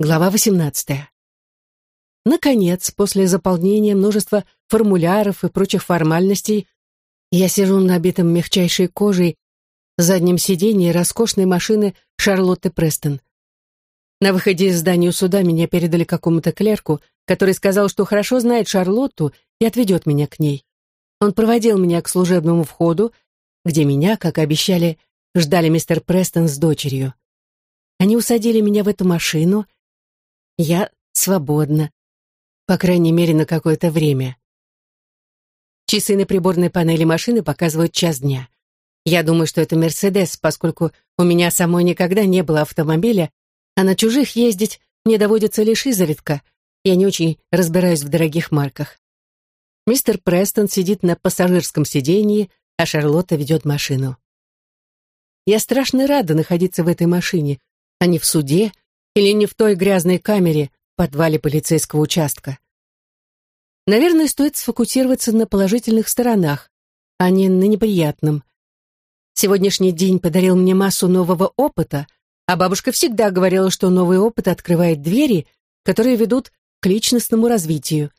Глава 18. Наконец, после заполнения множества формуляров и прочих формальностей, я сижу на набитом мягчайшей кожей заднем сиденье роскошной машины Шарлотты Престон. На выходе из здания суда меня передали какому-то клерку, который сказал, что хорошо знает Шарлотту и отведет меня к ней. Он проводил меня к служебному входу, где меня, как обещали, ждали мистер Престон с дочерью. Они усадили меня в эту машину — я свободна. По крайней мере, на какое-то время. Часы на приборной панели машины показывают час дня. Я думаю, что это Мерседес, поскольку у меня самой никогда не было автомобиля, а на чужих ездить мне доводится лишь изредка. Я не очень разбираюсь в дорогих марках. Мистер Престон сидит на пассажирском сиденье, а Шарлотта ведет машину. Я страшно рада находиться в этой машине, а не в суде или не в той грязной камере в подвале полицейского участка. Наверное, стоит сфокусироваться на положительных сторонах, а не на неприятном. Сегодняшний день подарил мне массу нового опыта, а бабушка всегда говорила, что новый опыт открывает двери, которые ведут к личностному развитию.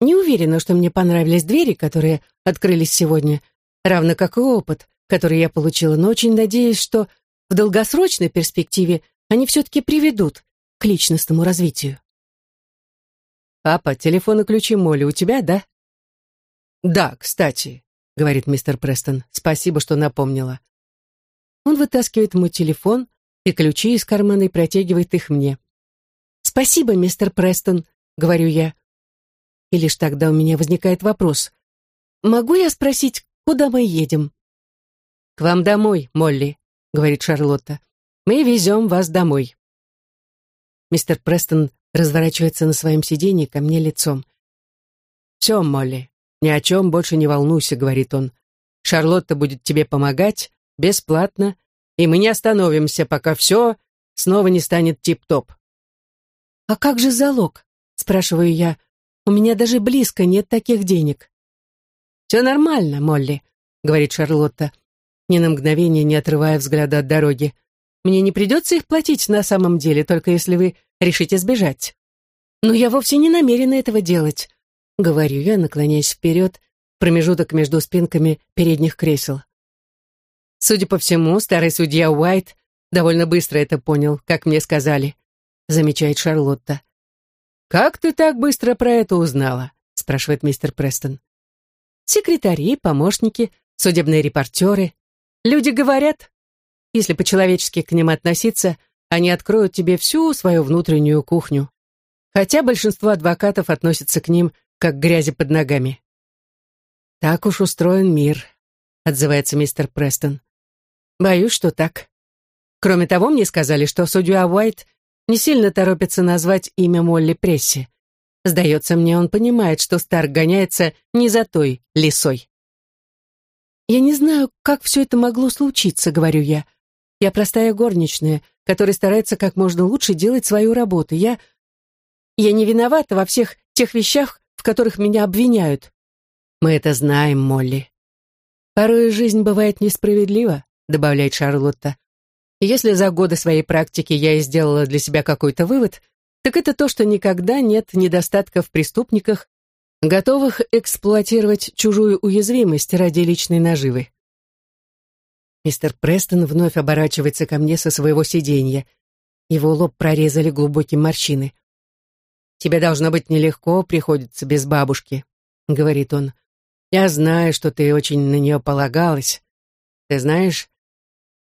Не уверена, что мне понравились двери, которые открылись сегодня, равно как и опыт, который я получила, но очень надеюсь, что в долгосрочной перспективе они все-таки приведут к личностному развитию. «Папа, телефон и ключи Молли у тебя, да?» «Да, кстати», — говорит мистер Престон, — «спасибо, что напомнила». Он вытаскивает мой телефон и ключи из кармана и протягивает их мне. «Спасибо, мистер Престон», — говорю я. И лишь тогда у меня возникает вопрос. «Могу я спросить, куда мы едем?» «К вам домой, Молли», — говорит Шарлотта. Мы везем вас домой». Мистер Престон разворачивается на своем сиденье ко мне лицом. «Все, Молли, ни о чем больше не волнуйся», — говорит он. «Шарлотта будет тебе помогать, бесплатно, и мы не остановимся, пока все снова не станет тип-топ». «А как же залог?» — спрашиваю я. «У меня даже близко нет таких денег». «Все нормально, Молли», — говорит Шарлотта, ни на мгновение не отрывая взгляда от дороги. Мне не придется их платить на самом деле, только если вы решите сбежать. Но я вовсе не намерена этого делать, говорю я, наклоняясь вперед, промежуток между спинками передних кресел. Судя по всему, старый судья Уайт довольно быстро это понял, как мне сказали, замечает Шарлотта. «Как ты так быстро про это узнала?» спрашивает мистер Престон. «Секретари, помощники, судебные репортеры. Люди говорят, если по-человечески к ним относиться, они откроют тебе всю свою внутреннюю кухню. Хотя большинство адвокатов относятся к ним как к грязи под ногами. «Так уж устроен мир», — отзывается мистер Престон. «Боюсь, что так. Кроме того, мне сказали, что судья Уайт не сильно торопится назвать имя Молли Пресси. Сдается мне, он понимает, что Старк гоняется не за той лисой. «Я не знаю, как все это могло случиться», — говорю я. Я простая горничная, которая старается как можно лучше делать свою работу. Я... Я не виновата во всех тех вещах, в которых меня обвиняют. Мы это знаем, Молли. Порой жизнь бывает несправедлива, добавляет Шарлотта. Если за годы своей практики я и сделала для себя какой-то вывод, так это то, что никогда нет недостатка в преступниках, готовых эксплуатировать чужую уязвимость ради личной наживы. Мистер Престон вновь оборачивается ко мне со своего сиденья. Его лоб прорезали глубокие морщины. «Тебе должно быть нелегко приходится без бабушки», — говорит он. «Я знаю, что ты очень на нее полагалась. Ты знаешь,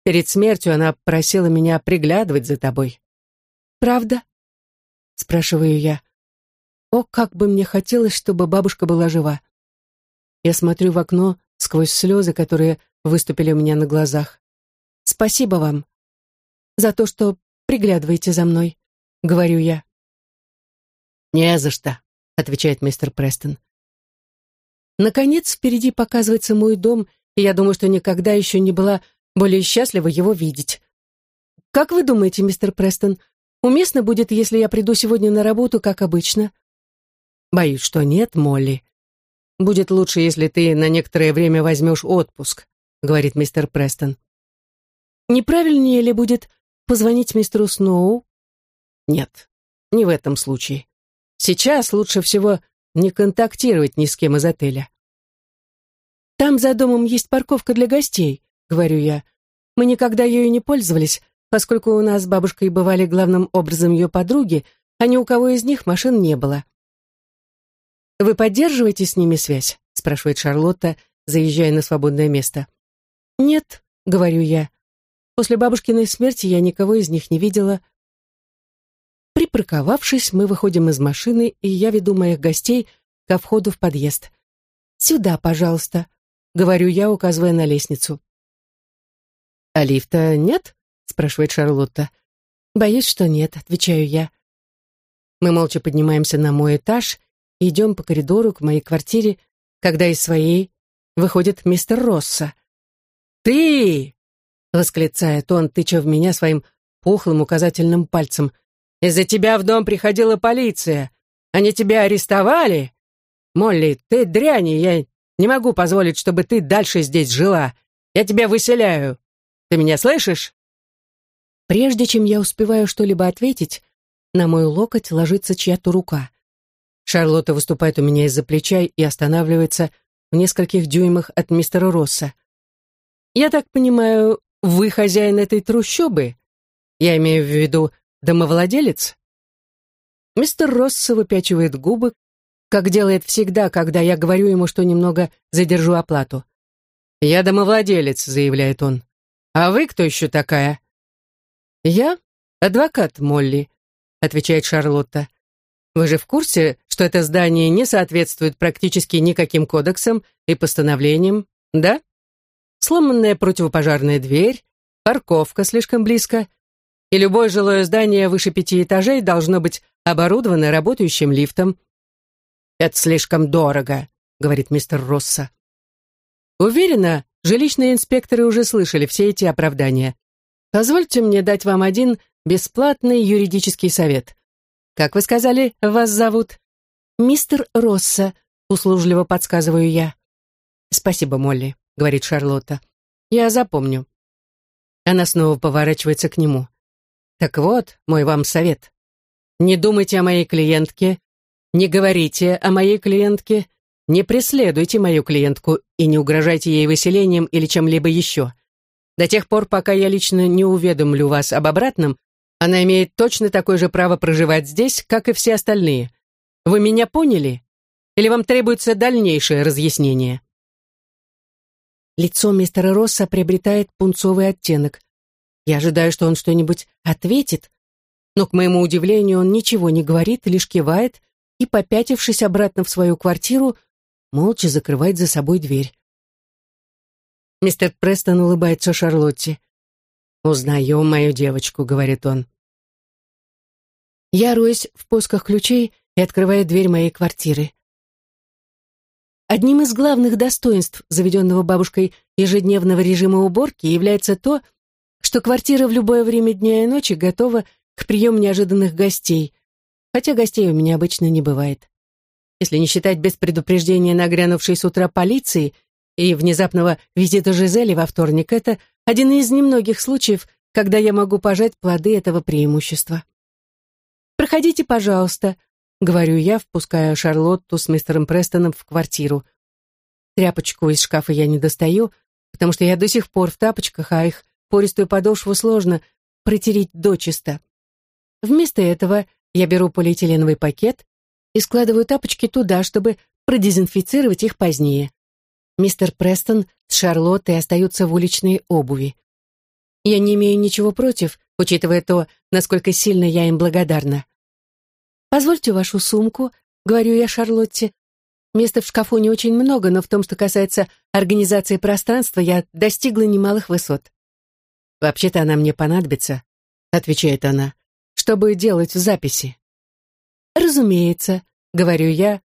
перед смертью она просила меня приглядывать за тобой». «Правда?» — спрашиваю я. «О, как бы мне хотелось, чтобы бабушка была жива!» Я смотрю в окно сквозь слезы, которые выступили у меня на глазах. «Спасибо вам за то, что приглядываете за мной», — говорю я. «Не за что», — отвечает мистер Престон. Наконец, впереди показывается мой дом, и я думаю, что никогда еще не была более счастлива его видеть. Как вы думаете, мистер Престон, уместно будет, если я приду сегодня на работу, как обычно? Боюсь, что нет, Молли. Будет лучше, если ты на некоторое время возьмешь отпуск говорит мистер Престон. Неправильнее ли будет позвонить мистеру Сноу? Нет, не в этом случае. Сейчас лучше всего не контактировать ни с кем из отеля. «Там за домом есть парковка для гостей», — говорю я. «Мы никогда ею не пользовались, поскольку у нас с бабушкой бывали главным образом ее подруги, а ни у кого из них машин не было». «Вы поддерживаете с ними связь?» — спрашивает Шарлотта, заезжая на свободное место. «Нет», — говорю я. «После бабушкиной смерти я никого из них не видела». Припарковавшись, мы выходим из машины, и я веду моих гостей ко входу в подъезд. «Сюда, пожалуйста», — говорю я, указывая на лестницу. «А лифта нет?» — спрашивает Шарлотта. «Боюсь, что нет», — отвечаю я. Мы молча поднимаемся на мой этаж и идем по коридору к моей квартире, когда из своей выходит мистер Росса. «Ты!» — восклицает он, тыча в меня своим пухлым указательным пальцем — из-за тебя в дом приходила полиция. Они тебя арестовали? Молли, ты дрянь, я не могу позволить, чтобы ты дальше здесь жила. Я тебя выселяю. Ты меня слышишь?» Прежде чем я успеваю что-либо ответить, на мой локоть ложится чья-то рука. Шарлотта выступает у меня из-за плеча и останавливается в нескольких дюймах от мистера Росса. «Я так понимаю, вы хозяин этой трущобы? Я имею в виду домовладелец?» Мистер Росс выпячивает губы, как делает всегда, когда я говорю ему, что немного задержу оплату. «Я домовладелец», — заявляет он. «А вы кто еще такая?» «Я адвокат Молли», — отвечает Шарлотта. «Вы же в курсе, что это здание не соответствует практически никаким кодексам и постановлениям, да? Сломанная противопожарная дверь, парковка слишком близко, и любое жилое здание выше пяти этажей должно быть оборудовано работающим лифтом. «Это слишком дорого», — говорит мистер Росса. Уверена, жилищные инспекторы уже слышали все эти оправдания. Позвольте мне дать вам один бесплатный юридический совет. Как вы сказали, вас зовут? Мистер Росса, услужливо подсказываю я. Спасибо, Молли, говорит Шарлотта. Я запомню. Она снова поворачивается к нему. Так вот, мой вам совет. Не думайте о моей клиентке, не говорите о моей клиентке, не преследуйте мою клиентку и не угрожайте ей выселением или чем-либо еще. До тех пор, пока я лично не уведомлю вас об обратном, она имеет точно такое же право проживать здесь, как и все остальные. Вы меня поняли? Или вам требуется дальнейшее разъяснение?» Лицо мистера Росса приобретает пунцовый оттенок. Я ожидаю, что он что-нибудь ответит, но, к моему удивлению, он ничего не говорит, лишь кивает и, попятившись обратно в свою квартиру, молча закрывает за собой дверь. Мистер Престон улыбается Шарлотте. «Узнаем мою девочку», — говорит он. Я роюсь в поисках ключей и открываю дверь моей квартиры. Одним из главных достоинств заведенного бабушкой ежедневного режима уборки является то, что квартира в любое время дня и ночи готова к приему неожиданных гостей, хотя гостей у меня обычно не бывает. Если не считать без предупреждения нагрянувшей с утра полиции и внезапного визита Жизели во вторник, это один из немногих случаев, когда я могу пожать плоды этого преимущества. «Проходите, пожалуйста», — говорю я, впуская Шарлотту с мистером Престоном в квартиру. Тряпочку из шкафа я не достаю, потому что я до сих пор в тапочках, а их пористую подошву сложно протереть дочисто. Вместо этого я беру полиэтиленовый пакет и складываю тапочки туда, чтобы продезинфицировать их позднее. Мистер Престон с Шарлоттой остаются в уличной обуви. Я не имею ничего против, учитывая то, насколько сильно я им благодарна. «Позвольте вашу сумку», — говорю я Шарлотте. Места в шкафу не очень много, но в том, что касается организации пространства, я достигла немалых высот. «Вообще-то она мне понадобится», — отвечает она, «чтобы делать записи». «Разумеется», — говорю я,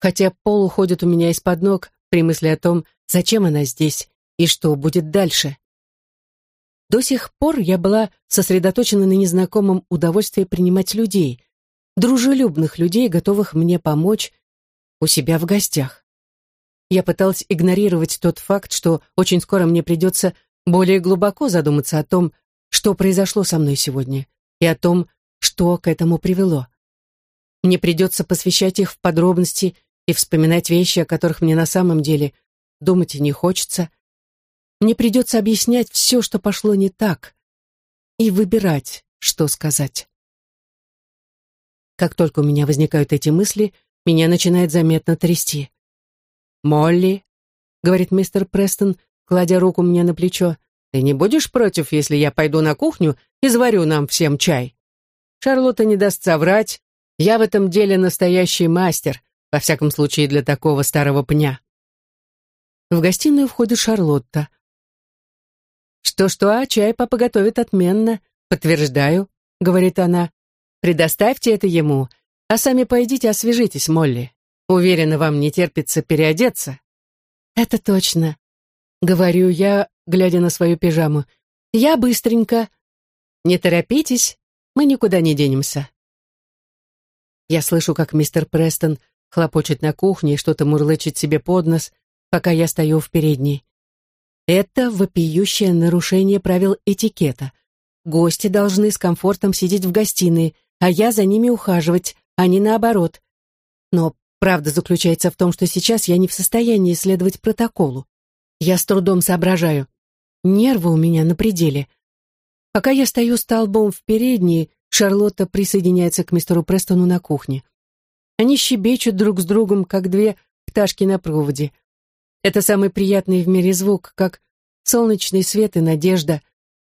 хотя пол уходит у меня из-под ног при мысли о том, зачем она здесь и что будет дальше. До сих пор я была сосредоточена на незнакомом удовольствии принимать людей, дружелюбных людей, готовых мне помочь у себя в гостях. Я пыталась игнорировать тот факт, что очень скоро мне придется более глубоко задуматься о том, что произошло со мной сегодня, и о том, что к этому привело. Мне придется посвящать их в подробности и вспоминать вещи, о которых мне на самом деле думать и не хочется. Мне придется объяснять все, что пошло не так, и выбирать, что сказать. Как только у меня возникают эти мысли, меня начинает заметно трясти. «Молли», — говорит мистер Престон, кладя руку мне на плечо, «ты не будешь против, если я пойду на кухню и заварю нам всем чай? Шарлотта не даст соврать, я в этом деле настоящий мастер, во всяком случае для такого старого пня». В гостиную входит Шарлотта. «Что-что, а чай папа готовит отменно, подтверждаю», — говорит она. «Предоставьте это ему, а сами пойдите освежитесь, Молли. Уверена, вам не терпится переодеться». «Это точно», — говорю я, глядя на свою пижаму. «Я быстренько». «Не торопитесь, мы никуда не денемся». Я слышу, как мистер Престон хлопочет на кухне и что-то мурлычет себе под нос, пока я стою в передней. Это вопиющее нарушение правил этикета. Гости должны с комфортом сидеть в гостиной, а я за ними ухаживать, а не наоборот. Но правда заключается в том, что сейчас я не в состоянии следовать протоколу. Я с трудом соображаю. Нервы у меня на пределе. Пока я стою столбом в передней, Шарлотта присоединяется к мистеру Престону на кухне. Они щебечут друг с другом, как две пташки на проводе. Это самый приятный в мире звук, как солнечный свет и надежда.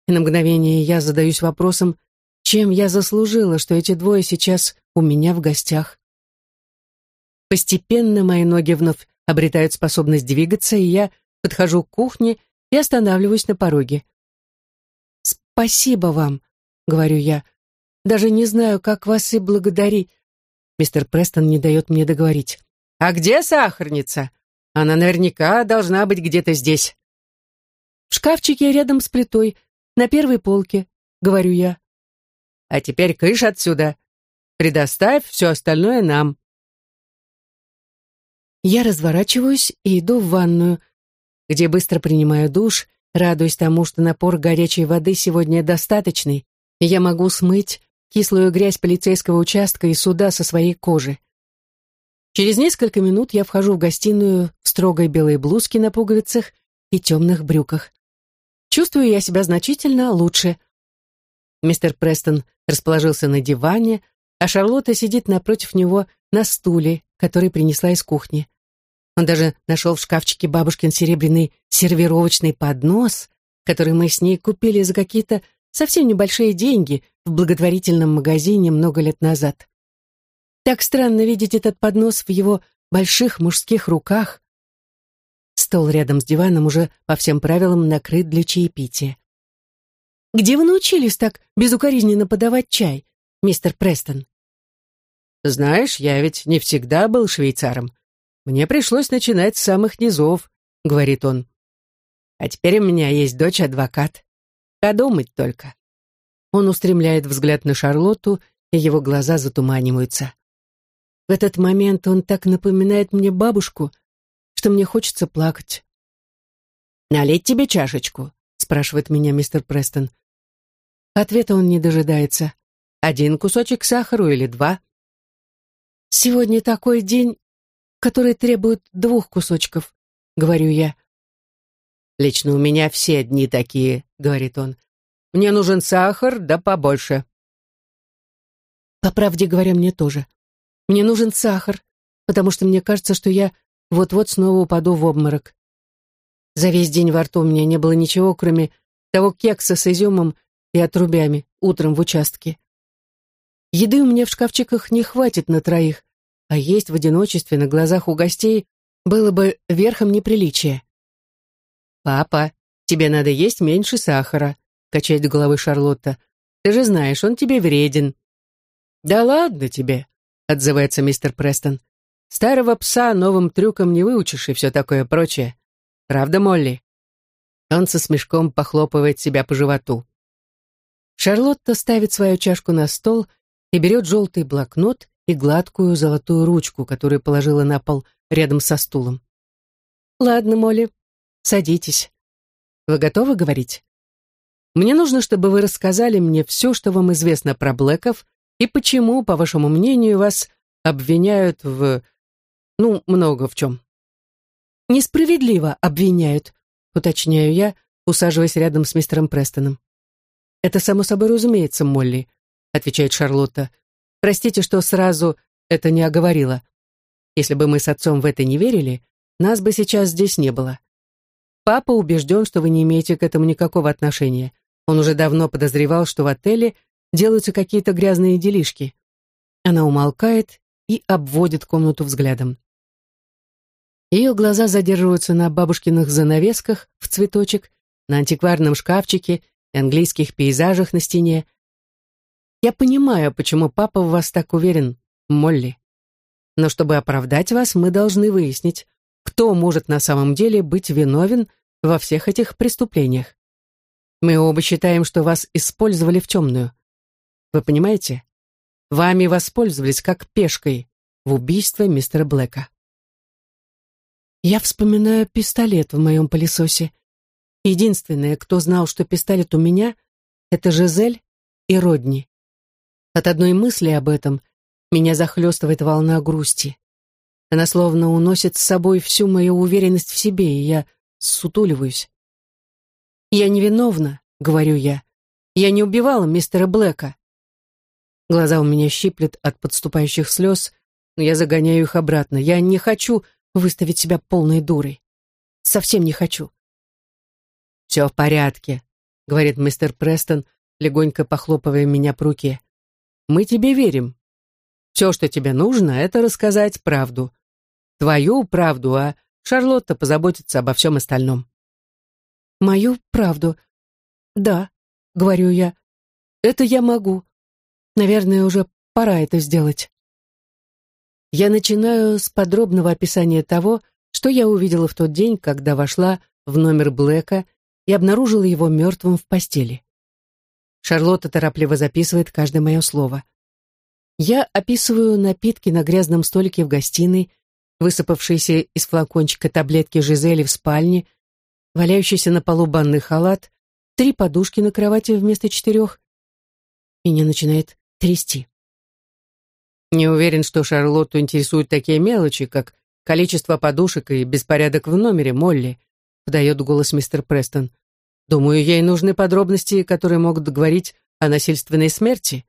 И на мгновение я задаюсь вопросом, чем я заслужила, что эти двое сейчас у меня в гостях. Постепенно мои ноги вновь обретают способность двигаться, и я подхожу к кухне и останавливаюсь на пороге. «Спасибо вам», — говорю я. «Даже не знаю, как вас и благодарить». Мистер Престон не дает мне договорить. «А где сахарница? Она наверняка должна быть где-то здесь». «В шкафчике рядом с плитой, на первой полке», — говорю я. «А теперь кыш отсюда. Предоставь все остальное нам». Я разворачиваюсь и иду в ванную, где быстро принимаю душ, радуясь тому, что напор горячей воды сегодня достаточный, и я могу смыть кислую грязь полицейского участка и суда со своей кожи. Через несколько минут я вхожу в гостиную в строгой белой блузке на пуговицах и темных брюках. Чувствую я себя значительно лучше. Мистер Престон расположился на диване, а Шарлотта сидит напротив него на стуле, который принесла из кухни. Он даже нашел в шкафчике бабушкин серебряный сервировочный поднос, который мы с ней купили за какие-то совсем небольшие деньги в благотворительном магазине много лет назад. Так странно видеть этот поднос в его больших мужских руках. Стол рядом с диваном уже по всем правилам накрыт для чаепития. «Где вы научились так безукоризненно подавать чай, мистер Престон?» «Знаешь, я ведь не всегда был швейцаром. Мне пришлось начинать с самых низов», — говорит он. «А теперь у меня есть дочь-адвокат. Подумать только». Он устремляет взгляд на Шарлотту, и его глаза затуманиваются. В этот момент он так напоминает мне бабушку, что мне хочется плакать. «Налить тебе чашечку?» — спрашивает меня мистер Престон. Ответа он не дожидается. «Один кусочек сахару или два?» «Сегодня такой день, который требует двух кусочков», — говорю я. «Лично у меня все дни такие», — говорит он. «Мне нужен сахар, да побольше». По правде говоря, мне тоже. Мне нужен сахар, потому что мне кажется, что я вот-вот снова упаду в обморок. За весь день во рту у меня не было ничего, кроме того кекса с изюмом и отрубями утром в участке. Еды у меня в шкафчиках не хватит на троих, а есть в одиночестве на глазах у гостей было бы верхом неприличия. «Папа, тебе надо есть меньше сахара», — качает головой Шарлотта. «Ты же знаешь, он тебе вреден». «Да ладно тебе», — отзывается мистер Престон. «Старого пса новым трюком не выучишь и все такое прочее. Правда, Молли?» Он со смешком похлопывает себя по животу. Шарлотта ставит свою чашку на стол и берет желтый блокнот и гладкую золотую ручку, которую положила на пол рядом со стулом. «Ладно, Молли, садитесь. Вы готовы говорить? Мне нужно, чтобы вы рассказали мне все, что вам известно про Блэков, И почему, по вашему мнению, вас обвиняют в... ну, много в чем? Несправедливо обвиняют, уточняю я, усаживаясь рядом с мистером Престоном. «Это само собой разумеется, Молли», — отвечает Шарлотта. «Простите, что сразу это не оговорила. Если бы мы с отцом в это не верили, нас бы сейчас здесь не было. Папа убежден, что вы не имеете к этому никакого отношения. Он уже давно подозревал, что в отеле делаются какие-то грязные делишки. Она умолкает и обводит комнату взглядом. Ее глаза задерживаются на бабушкиных занавесках в цветочек, на антикварном шкафчике и английских пейзажах на стене. Я понимаю, почему папа в вас так уверен, Молли. Но чтобы оправдать вас, мы должны выяснить, кто может на самом деле быть виновен во всех этих преступлениях. Мы оба считаем, что вас использовали в темную. Вы понимаете? Вами воспользовались как пешкой в убийстве мистера Блэка. Я вспоминаю пистолет в моем пылесосе. Единственное, кто знал, что пистолет у меня, это Жизель и Родни. От одной мысли об этом меня захлестывает волна грусти. Она словно уносит с собой всю мою уверенность в себе, и я сутуливаюсь. «Я невиновна», — говорю я. «Я не убивала мистера Блэка». Глаза у меня щиплет от подступающих слез, но я загоняю их обратно. Я не хочу выставить себя полной дурой. Совсем не хочу. «Все в порядке», — говорит мистер Престон, легонько похлопывая меня по руке. «Мы тебе верим. Все, что тебе нужно, это рассказать правду. Твою правду, а Шарлотта позаботится обо всем остальном». «Мою правду? Да», — говорю я. «Это я могу. Наверное, уже пора это сделать». Я начинаю с подробного описания того, что я увидела в тот день, когда вошла в номер Блэка и обнаружила его мертвым в постели. Шарлотта торопливо записывает каждое мое слово. Я описываю напитки на грязном столике в гостиной, высыпавшиеся из флакончика таблетки Жизели в спальне, валяющийся на полу банный халат, три подушки на кровати вместо четырех. Меня начинает трясти. Не уверен, что Шарлотту интересуют такие мелочи, как количество подушек и беспорядок в номере Молли, подает голос мистер Престон. Думаю, ей нужны подробности, которые могут говорить о насильственной смерти.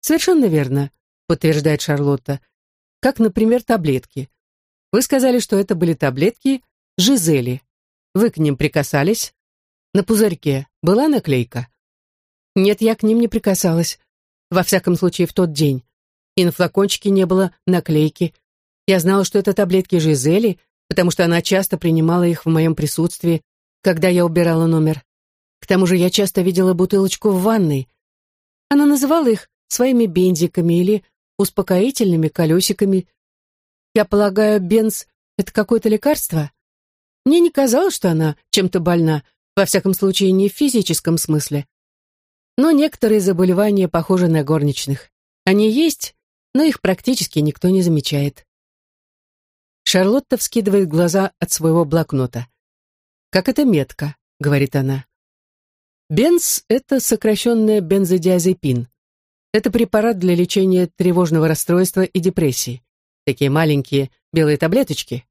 Совершенно верно, подтверждает Шарлотта. Как, например, таблетки. Вы сказали, что это были таблетки Жизели. Вы к ним прикасались? На пузырьке была наклейка? Нет, я к ним не прикасалась. Во всяком случае, в тот день и на флакончике не было наклейки. Я знала, что это таблетки Жизели, потому что она часто принимала их в моем присутствии, когда я убирала номер. К тому же я часто видела бутылочку в ванной. Она называла их своими бензиками или успокоительными колесиками. Я полагаю, бенз — это какое-то лекарство? Мне не казалось, что она чем-то больна, во всяком случае, не в физическом смысле. Но некоторые заболевания похожи на горничных. Они есть, но их практически никто не замечает. Шарлотта вскидывает глаза от своего блокнота. «Как это метка», — говорит она. Бенз — это сокращенная бензодиазепин. Это препарат для лечения тревожного расстройства и депрессии. Такие маленькие белые таблеточки.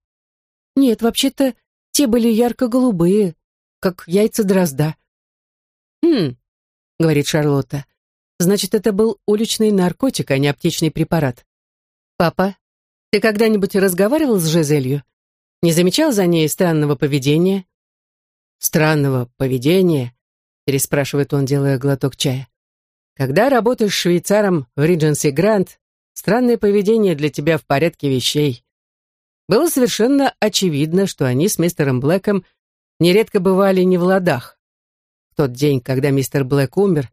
Нет, вообще-то те были ярко-голубые, как яйца дрозда. «Хм», — говорит Шарлотта, Значит, это был уличный наркотик, а не аптечный препарат. Папа, ты когда-нибудь разговаривал с Жизелью? Не замечал за ней странного поведения? Странного поведения? Переспрашивает он, делая глоток чая. Когда работаешь швейцаром в Ридженси Грант, странное поведение для тебя в порядке вещей. Было совершенно очевидно, что они с мистером Блэком нередко бывали не в ладах. В тот день, когда мистер Блэк умер,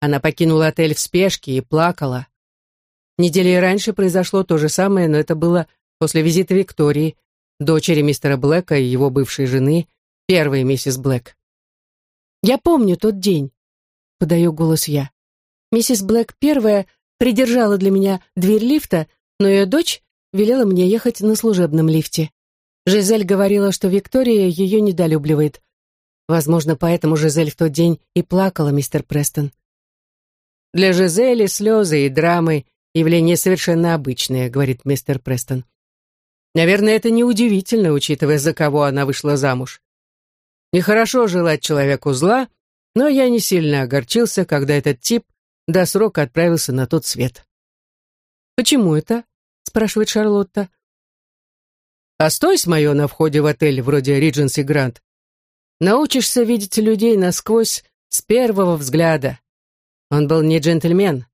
она покинула отель в спешке и плакала. Недели раньше произошло то же самое, но это было после визита Виктории, дочери мистера Блэка и его бывшей жены, первой миссис Блэк. «Я помню тот день», — подаю голос я. «Миссис Блэк первая придержала для меня дверь лифта, но ее дочь велела мне ехать на служебном лифте. Жизель говорила, что Виктория ее недолюбливает. Возможно, поэтому Жизель в тот день и плакала, мистер Престон. Для Жизели слезы и драмы — явление совершенно обычное», — говорит мистер Престон. «Наверное, это неудивительно, учитывая, за кого она вышла замуж. Нехорошо желать человеку зла, но я не сильно огорчился, когда этот тип до срока отправился на тот свет». «Почему это?» — спрашивает Шарлотта. «А стой с мое на входе в отель вроде Ридженси Грант. Научишься видеть людей насквозь с первого взгляда. Он был не джентльмен.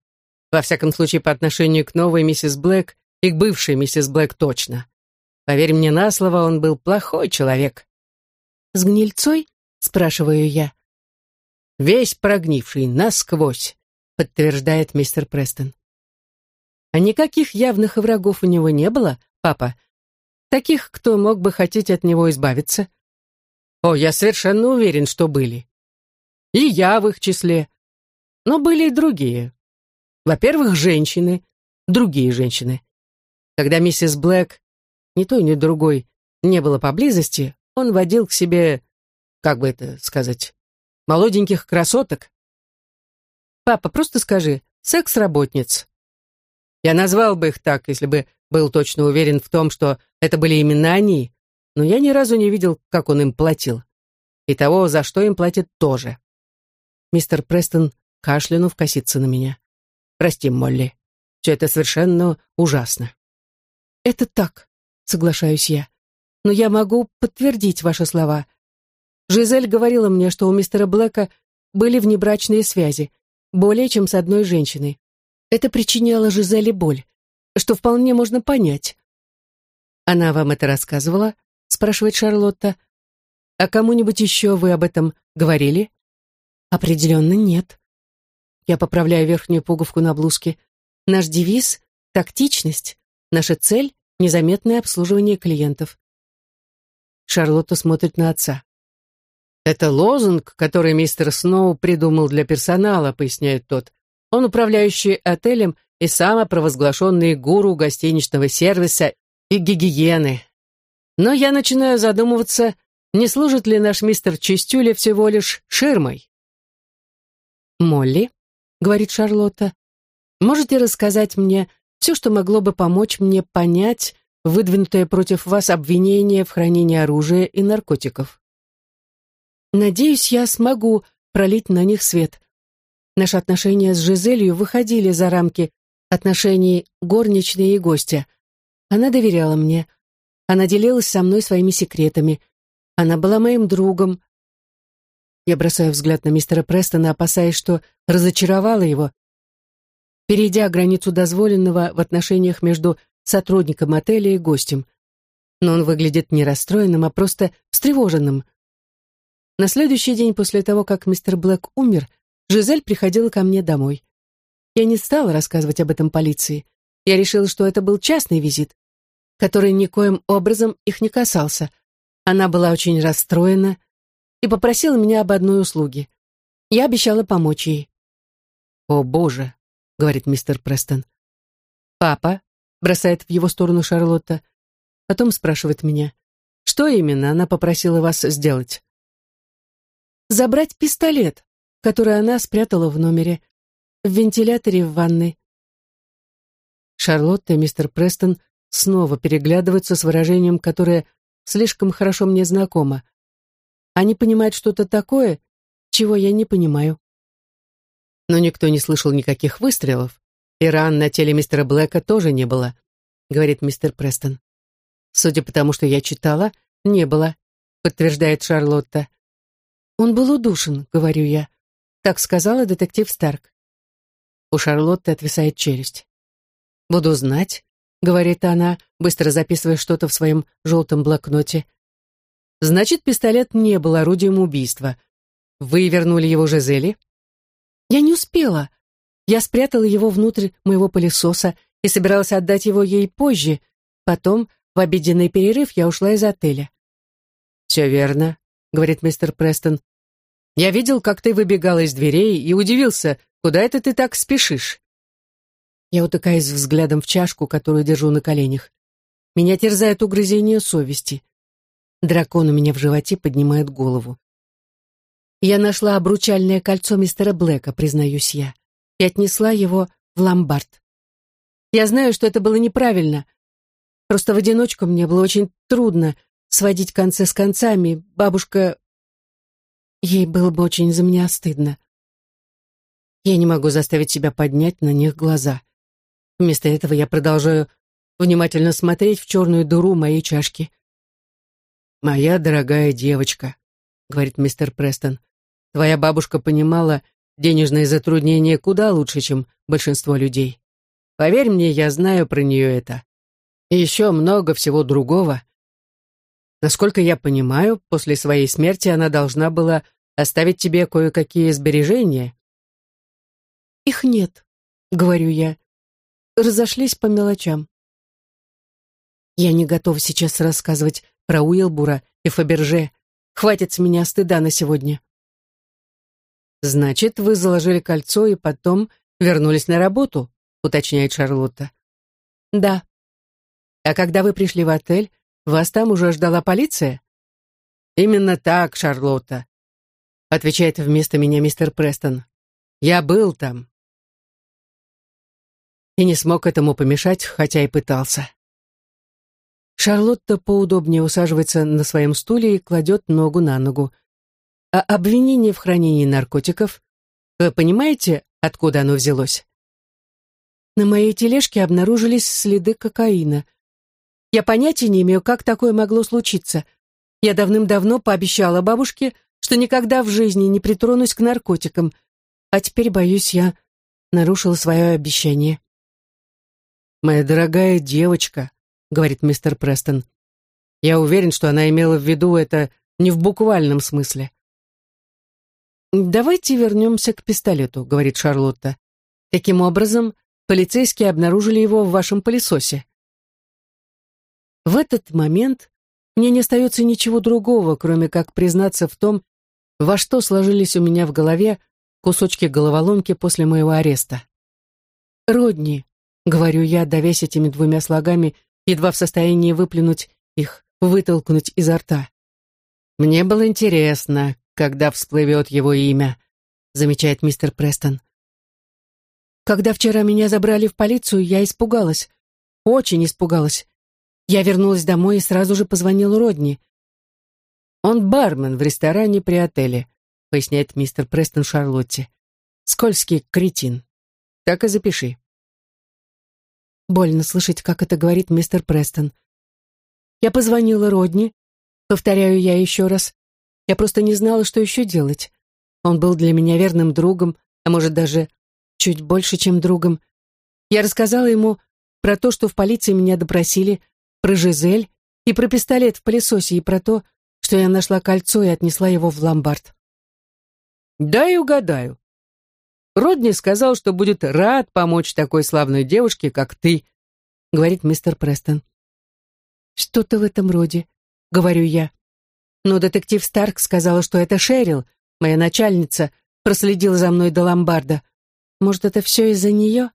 Во всяком случае, по отношению к новой миссис Блэк и к бывшей миссис Блэк точно. Поверь мне на слово, он был плохой человек. «С гнильцой?» — спрашиваю я. «Весь прогнивший, насквозь», — подтверждает мистер Престон. «А никаких явных врагов у него не было, папа? Таких, кто мог бы хотеть от него избавиться?» «О, я совершенно уверен, что были. И я в их числе. Но были и другие. Во-первых, женщины, другие женщины. Когда миссис Блэк, ни той, ни другой, не было поблизости, он водил к себе, как бы это сказать, молоденьких красоток. Папа, просто скажи, секс-работниц. Я назвал бы их так, если бы был точно уверен в том, что это были именно они, но я ни разу не видел, как он им платил. И того, за что им платят тоже. Мистер Престон кашлянув косится на меня. «Прости, Молли, все это совершенно ужасно». «Это так», — соглашаюсь я. «Но я могу подтвердить ваши слова. Жизель говорила мне, что у мистера Блэка были внебрачные связи, более чем с одной женщиной. Это причиняло Жизели боль, что вполне можно понять». «Она вам это рассказывала?» — спрашивает Шарлотта. «А кому-нибудь еще вы об этом говорили?» Определенно нет. Я поправляю верхнюю пуговку на блузке. Наш девиз — тактичность. Наша цель — незаметное обслуживание клиентов. Шарлотта смотрит на отца. «Это лозунг, который мистер Сноу придумал для персонала», — поясняет тот. «Он управляющий отелем и самопровозглашенный гуру гостиничного сервиса и гигиены. Но я начинаю задумываться, не служит ли наш мистер Чистюля всего лишь ширмой?» «Молли», — говорит Шарлотта, — «можете рассказать мне все, что могло бы помочь мне понять выдвинутое против вас обвинение в хранении оружия и наркотиков?» «Надеюсь, я смогу пролить на них свет. Наши отношения с Жизелью выходили за рамки отношений горничной и гостя. Она доверяла мне. Она делилась со мной своими секретами. Она была моим другом, я бросаю взгляд на мистера Престона, опасаясь, что разочаровала его, перейдя границу дозволенного в отношениях между сотрудником отеля и гостем. Но он выглядит не расстроенным, а просто встревоженным. На следующий день после того, как мистер Блэк умер, Жизель приходила ко мне домой. Я не стала рассказывать об этом полиции. Я решила, что это был частный визит, который никоим образом их не касался. Она была очень расстроена, и попросила меня об одной услуге. Я обещала помочь ей. «О, Боже!» — говорит мистер Престон. «Папа», — бросает в его сторону Шарлотта, потом спрашивает меня, «Что именно она попросила вас сделать?» «Забрать пистолет, который она спрятала в номере, в вентиляторе в ванной». Шарлотта и мистер Престон снова переглядываются с выражением, которое слишком хорошо мне знакомо. Они понимают что-то такое, чего я не понимаю. Но никто не слышал никаких выстрелов, и ран на теле мистера Блэка тоже не было, говорит мистер Престон. Судя по тому, что я читала, не было, подтверждает Шарлотта. Он был удушен, говорю я. Так сказала детектив Старк. У Шарлотты отвисает челюсть. «Буду знать», — говорит она, быстро записывая что-то в своем желтом блокноте. Значит, пистолет не был орудием убийства. Вы вернули его Жизели? Я не успела. Я спрятала его внутрь моего пылесоса и собиралась отдать его ей позже. Потом, в обеденный перерыв, я ушла из отеля. «Все верно», — говорит мистер Престон. «Я видел, как ты выбегала из дверей и удивился, куда это ты так спешишь?» Я утыкаюсь взглядом в чашку, которую держу на коленях. Меня терзает угрызение совести. Дракон у меня в животе поднимает голову. Я нашла обручальное кольцо мистера Блэка, признаюсь я. И отнесла его в ломбард. Я знаю, что это было неправильно. Просто в одиночку мне было очень трудно сводить концы с концами. Бабушка... Ей было бы очень за меня стыдно. Я не могу заставить себя поднять на них глаза. Вместо этого я продолжаю внимательно смотреть в черную дыру моей чашки. «Моя дорогая девочка», — говорит мистер Престон, «твоя бабушка понимала денежные затруднения куда лучше, чем большинство людей. Поверь мне, я знаю про нее это. И еще много всего другого. Насколько я понимаю, после своей смерти она должна была оставить тебе кое-какие сбережения». «Их нет», — говорю я. «Разошлись по мелочам». Я не готова сейчас рассказывать про Уилбура и Фаберже. Хватит с меня стыда на сегодня. «Значит, вы заложили кольцо и потом вернулись на работу», уточняет Шарлотта. «Да». «А когда вы пришли в отель, вас там уже ждала полиция?» «Именно так, Шарлотта», отвечает вместо меня мистер Престон. «Я был там». И не смог этому помешать, хотя и пытался. Шарлотта поудобнее усаживается на своем стуле и кладет ногу на ногу. А обвинение в хранении наркотиков, вы понимаете, откуда оно взялось? На моей тележке обнаружились следы кокаина. Я понятия не имею, как такое могло случиться. Я давным-давно пообещала бабушке, что никогда в жизни не притронусь к наркотикам, а теперь, боюсь, я нарушила свое обещание. «Моя дорогая девочка», говорит мистер Престон. Я уверен, что она имела в виду это не в буквальном смысле. «Давайте вернемся к пистолету», — говорит Шарлотта. «Таким образом, полицейские обнаружили его в вашем пылесосе». В этот момент мне не остается ничего другого, кроме как признаться в том, во что сложились у меня в голове кусочки головоломки после моего ареста. «Родни», — говорю я, давясь этими двумя слогами едва в состоянии выплюнуть их, вытолкнуть изо рта. «Мне было интересно, когда всплывет его имя», замечает мистер Престон. «Когда вчера меня забрали в полицию, я испугалась. Очень испугалась. Я вернулась домой и сразу же позвонила Родни. Он бармен в ресторане при отеле», поясняет мистер Престон Шарлотте. «Скользкий кретин. Так и запиши». Больно слышать, как это говорит мистер Престон. Я позвонила Родни. Повторяю я еще раз. Я просто не знала, что еще делать. Он был для меня верным другом, а может даже чуть больше, чем другом. Я рассказала ему про то, что в полиции меня допросили, про Жизель и про пистолет в пылесосе, и про то, что я нашла кольцо и отнесла его в ломбард. «Дай угадаю», Родни сказал, что будет рад помочь такой славной девушке, как ты», — говорит мистер Престон. «Что-то в этом роде», — говорю я. Но детектив Старк сказала, что это Шерил, моя начальница, проследила за мной до ломбарда. Может, это все из-за нее?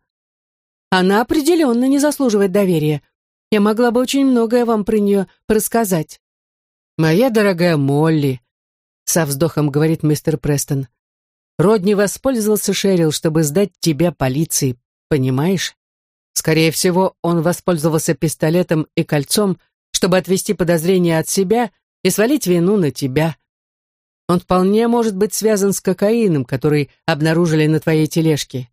Она определенно не заслуживает доверия. Я могла бы очень многое вам про нее рассказать. «Моя дорогая Молли», — со вздохом говорит мистер Престон, Родни воспользовался Шерил, чтобы сдать тебя полиции, понимаешь? Скорее всего, он воспользовался пистолетом и кольцом, чтобы отвести подозрения от себя и свалить вину на тебя. Он вполне может быть связан с кокаином, который обнаружили на твоей тележке.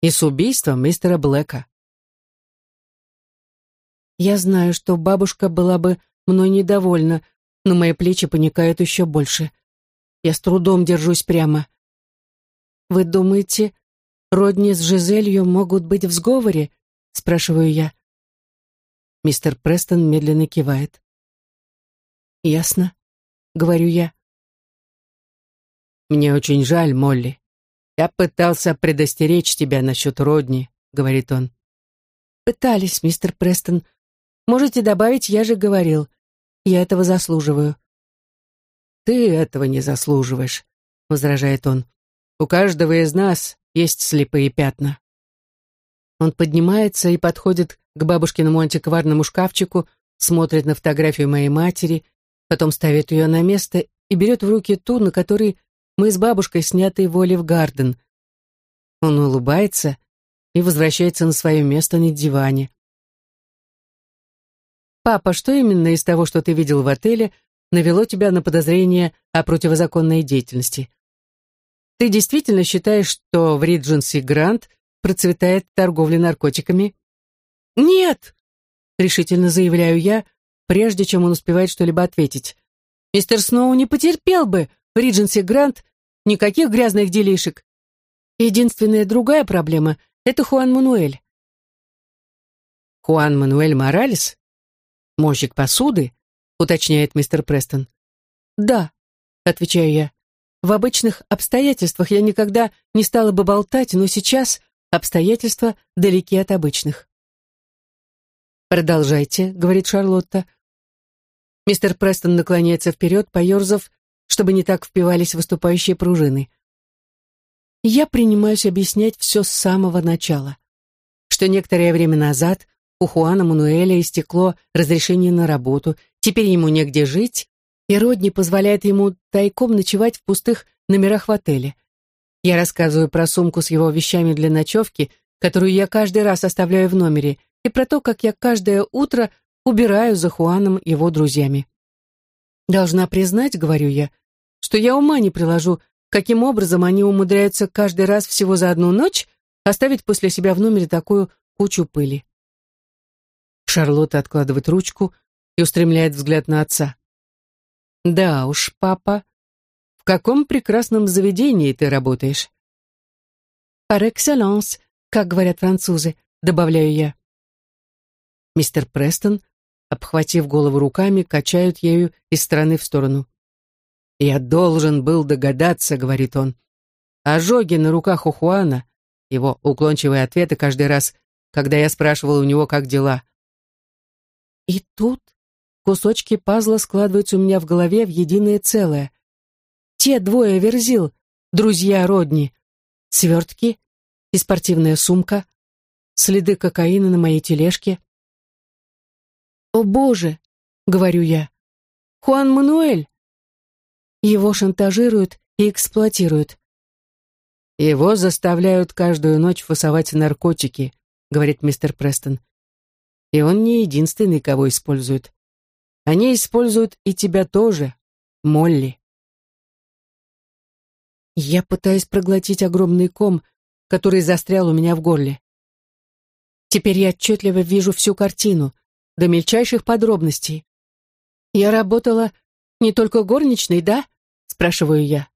И с убийством мистера Блэка. Я знаю, что бабушка была бы мной недовольна, но мои плечи паникают еще больше. Я с трудом держусь прямо. «Вы думаете, Родни с Жизелью могут быть в сговоре?» — спрашиваю я. Мистер Престон медленно кивает. «Ясно», — говорю я. «Мне очень жаль, Молли. Я пытался предостеречь тебя насчет Родни», — говорит он. «Пытались, мистер Престон. Можете добавить, я же говорил. Я этого заслуживаю». «Ты этого не заслуживаешь», — возражает он. У каждого из нас есть слепые пятна. Он поднимается и подходит к бабушкиному антикварному шкафчику, смотрит на фотографию моей матери, потом ставит ее на место и берет в руки ту, на которой мы с бабушкой сняты в Олив Гарден. Он улыбается и возвращается на свое место на диване. «Папа, что именно из того, что ты видел в отеле, навело тебя на подозрение о противозаконной деятельности? Ты действительно считаешь, что в Ридженси Грант процветает торговля наркотиками?» «Нет!» — решительно заявляю я, прежде чем он успевает что-либо ответить. «Мистер Сноу не потерпел бы в Ридженси Грант никаких грязных делишек. Единственная другая проблема — это Хуан Мануэль». «Хуан Мануэль Моралес? Мойщик посуды?» — уточняет мистер Престон. «Да», — отвечаю я. «В обычных обстоятельствах я никогда не стала бы болтать, но сейчас обстоятельства далеки от обычных». «Продолжайте», — говорит Шарлотта. Мистер Престон наклоняется вперед, поерзав, чтобы не так впивались выступающие пружины. Я принимаюсь объяснять все с самого начала. Что некоторое время назад у Хуана Мануэля истекло разрешение на работу, теперь ему негде жить, и Родни позволяет ему тайком ночевать в пустых номерах в отеле. Я рассказываю про сумку с его вещами для ночевки, которую я каждый раз оставляю в номере, и про то, как я каждое утро убираю за Хуаном его друзьями. Должна признать, говорю я, что я ума не приложу, каким образом они умудряются каждый раз всего за одну ночь оставить после себя в номере такую кучу пыли. Шарлотта откладывает ручку и устремляет взгляд на отца. «Да уж, папа, в каком прекрасном заведении ты работаешь?» «Par excellence», как говорят французы, добавляю я. Мистер Престон, обхватив голову руками, качают ею из стороны в сторону. «Я должен был догадаться», — говорит он. Ожоги на руках у Хуана, его уклончивые ответы каждый раз, когда я спрашивал у него, как дела. И тут кусочки пазла складываются у меня в голове в единое целое. Те двое верзил, друзья Родни, свертки и спортивная сумка, следы кокаина на моей тележке. «О, Боже!» — говорю я. «Хуан Мануэль!» Его шантажируют и эксплуатируют. «Его заставляют каждую ночь фасовать наркотики», — говорит мистер Престон. «И он не единственный, кого используют. Они используют и тебя тоже, Молли». Я пытаюсь проглотить огромный ком, который застрял у меня в горле. Теперь я отчетливо вижу всю картину — до мельчайших подробностей. «Я работала не только горничной, да?» — спрашиваю я.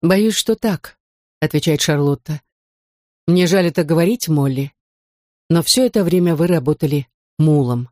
«Боюсь, что так», — отвечает Шарлотта. «Мне жаль это говорить, Молли, но все это время вы работали мулом».